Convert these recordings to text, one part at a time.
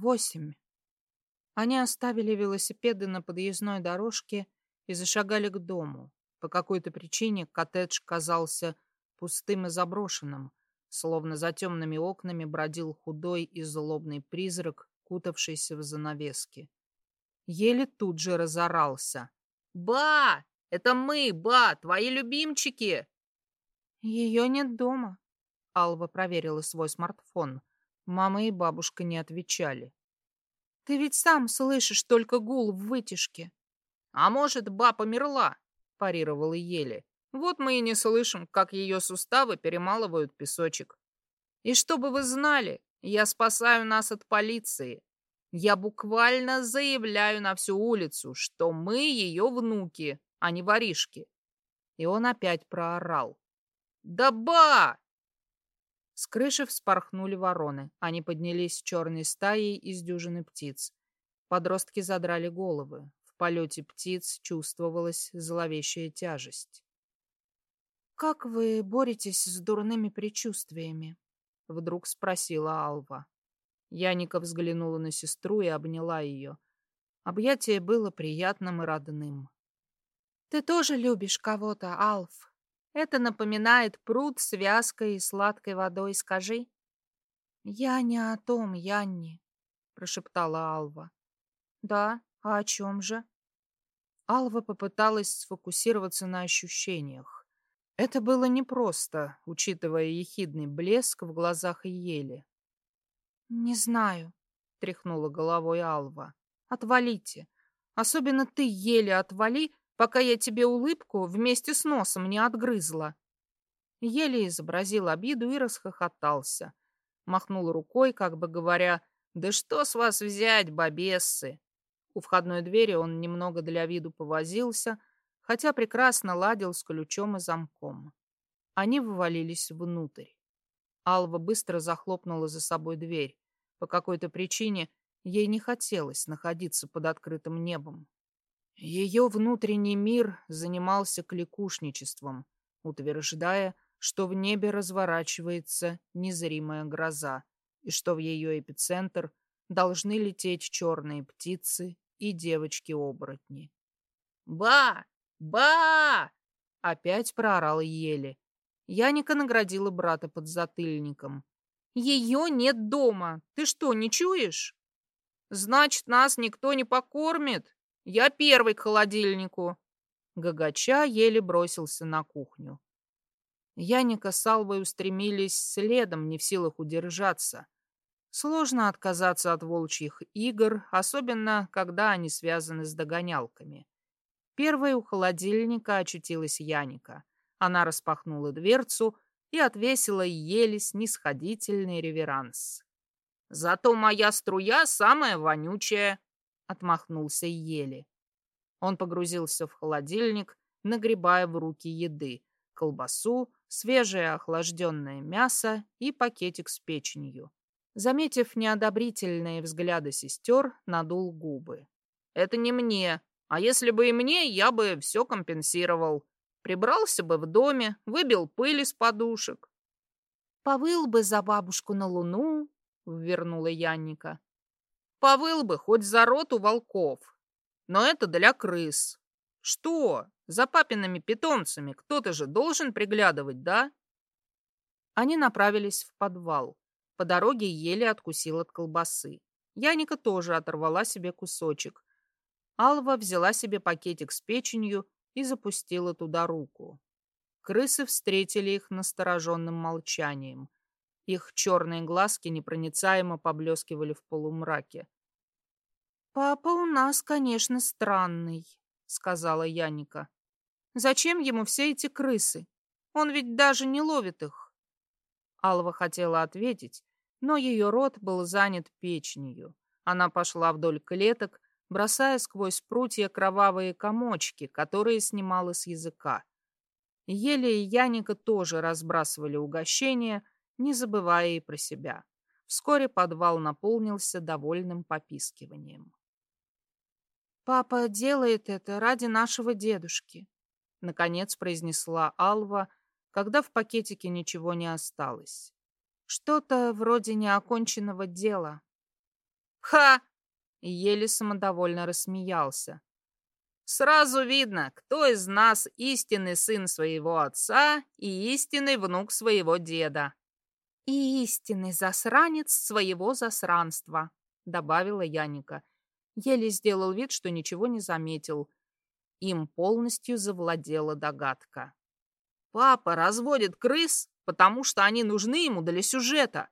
Восемь. Они оставили велосипеды на подъездной дорожке и зашагали к дому. По какой-то причине коттедж казался пустым и заброшенным, словно за темными окнами бродил худой и злобный призрак, кутавшийся в занавески. Еле тут же разорался. «Ба! Это мы, ба! Твои любимчики!» «Ее нет дома», — Алва проверила свой смартфон. Мама и бабушка не отвечали. «Ты ведь сам слышишь только гул в вытяжке». «А может, ба померла?» — парировала Еле. «Вот мы и не слышим, как ее суставы перемалывают песочек. И чтобы вы знали, я спасаю нас от полиции. Я буквально заявляю на всю улицу, что мы ее внуки, а не воришки». И он опять проорал. «Да ба!» С крыши вспорхнули вороны. Они поднялись черной стаей из дюжины птиц. Подростки задрали головы. В полете птиц чувствовалась зловещая тяжесть. «Как вы боретесь с дурными предчувствиями?» — вдруг спросила Алва. Яника взглянула на сестру и обняла ее. Объятие было приятным и родным. «Ты тоже любишь кого-то, Алф?» Это напоминает пруд с вязкой и сладкой водой, скажи. Я не о том, Янни, прошептала Алва. Да, а о чем же? Алва попыталась сфокусироваться на ощущениях. Это было непросто, учитывая ехидный блеск в глазах Ели. «Не знаю», — тряхнула головой Алва. «Отвалите. Особенно ты, Еле, отвали пока я тебе улыбку вместе с носом не отгрызла. Еле изобразил обиду и расхохотался. Махнул рукой, как бы говоря, «Да что с вас взять, бабессы?» У входной двери он немного для виду повозился, хотя прекрасно ладил с ключом и замком. Они вывалились внутрь. Алва быстро захлопнула за собой дверь. По какой-то причине ей не хотелось находиться под открытым небом. Ее внутренний мир занимался кликушничеством, утверждая, что в небе разворачивается незримая гроза и что в ее эпицентр должны лететь черные птицы и девочки-оборотни. «Ба! Ба!» — опять проорал Еле. Яника наградила брата под затыльником. «Ее нет дома! Ты что, не чуешь?» «Значит, нас никто не покормит?» Я первый к холодильнику. Гагача еле бросился на кухню. Яника с Алвой устремились следом, не в силах удержаться. Сложно отказаться от волчьих игр, особенно когда они связаны с догонялками. Первой у холодильника очутилась Яника. Она распахнула дверцу и отвесила еле снисходительный реверанс. «Зато моя струя самая вонючая», отмахнулся Ели. Он погрузился в холодильник, нагребая в руки еды, колбасу, свежее охлажденное мясо и пакетик с печенью. Заметив неодобрительные взгляды сестер, надул губы. «Это не мне. А если бы и мне, я бы все компенсировал. Прибрался бы в доме, выбил пыль из подушек». «Повыл бы за бабушку на луну», — ввернула Янника. Повыл бы хоть за роту волков. Но это для крыс. Что? За папиными питомцами кто-то же должен приглядывать, да? Они направились в подвал. По дороге еле откусил от колбасы. Яника тоже оторвала себе кусочек. Алва взяла себе пакетик с печенью и запустила туда руку. Крысы встретили их настороженным молчанием. Их черные глазки непроницаемо поблескивали в полумраке. «Папа у нас, конечно, странный», — сказала Яника. «Зачем ему все эти крысы? Он ведь даже не ловит их». Алва хотела ответить, но ее рот был занят печенью. Она пошла вдоль клеток, бросая сквозь прутья кровавые комочки, которые снимала с языка. Еле и Яника тоже разбрасывали угощения, не забывая и про себя. Вскоре подвал наполнился довольным попискиванием. «Папа делает это ради нашего дедушки», — наконец произнесла Алва, когда в пакетике ничего не осталось. «Что-то вроде неоконченного дела». Ха! Еле самодовольно рассмеялся. Сразу видно, кто из нас истинный сын своего отца и истинный внук своего деда. И истинный засранец своего засранства, добавила Яника. Еле сделал вид, что ничего не заметил. Им полностью завладела догадка. Папа разводит крыс, потому что они нужны ему для сюжета.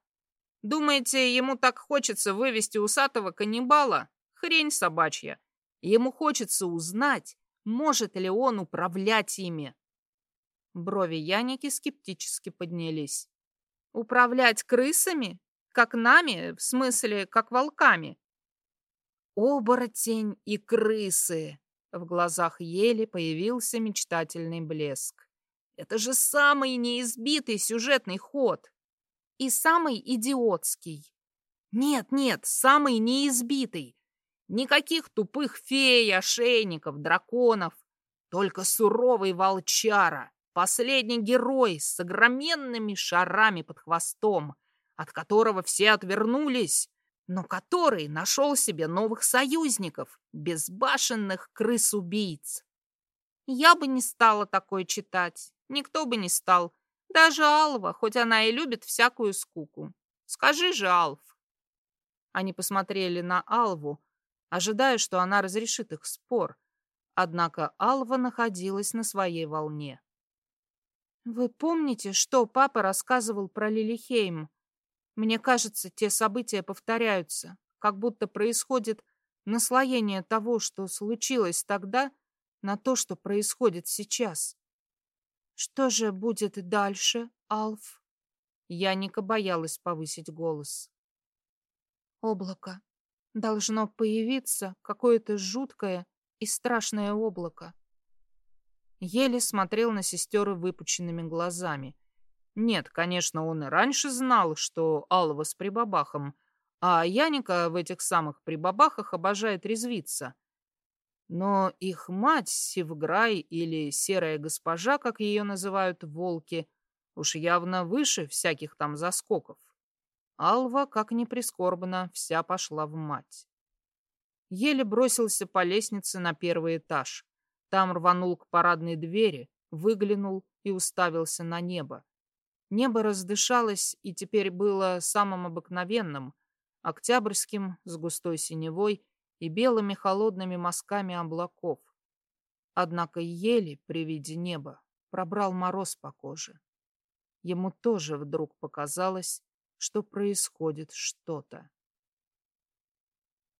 Думаете, ему так хочется вывести усатого каннибала? Хрень собачья. Ему хочется узнать, может ли он управлять ими. Брови Яники скептически поднялись. Управлять крысами? Как нами? В смысле, как волками? Оборотень и крысы. В глазах Ели появился мечтательный блеск. Это же самый неизбитый сюжетный ход. И самый идиотский. Нет, нет, самый неизбитый. Никаких тупых фей, ошейников, драконов. Только суровый волчара, последний герой с огроменными шарами под хвостом, от которого все отвернулись, но который нашел себе новых союзников, безбашенных крыс-убийц. Я бы не стала такое читать, никто бы не стал, даже Алва, хоть она и любит всякую скуку. Скажи же, Алф. Они посмотрели на Алву, ожидая, что она разрешит их спор. Однако Алва находилась на своей волне. «Вы помните, что папа рассказывал про Лилихейм? Мне кажется, те события повторяются, как будто происходит наслоение того, что случилось тогда, на то, что происходит сейчас. Что же будет дальше, Алф?» Яника боялась повысить голос. «Облако должно появиться какое-то жуткое и страшное облако. Еле смотрел на сестер выпученными глазами. Нет, конечно, он и раньше знал, что Алва с прибабахом, а Яника в этих самых прибабахах обожает резвиться. Но их мать, Севграй или Серая Госпожа, как ее называют волки, уж явно выше всяких там заскоков. Алва, как ни прискорбно, вся пошла в мать. Еле бросился по лестнице на первый этаж. Там рванул к парадной двери, выглянул и уставился на небо. Небо раздышалось и теперь было самым обыкновенным, октябрьским, с густой синевой и белыми холодными мазками облаков. Однако еле при виде неба пробрал мороз по коже. Ему тоже вдруг показалось, что происходит что-то.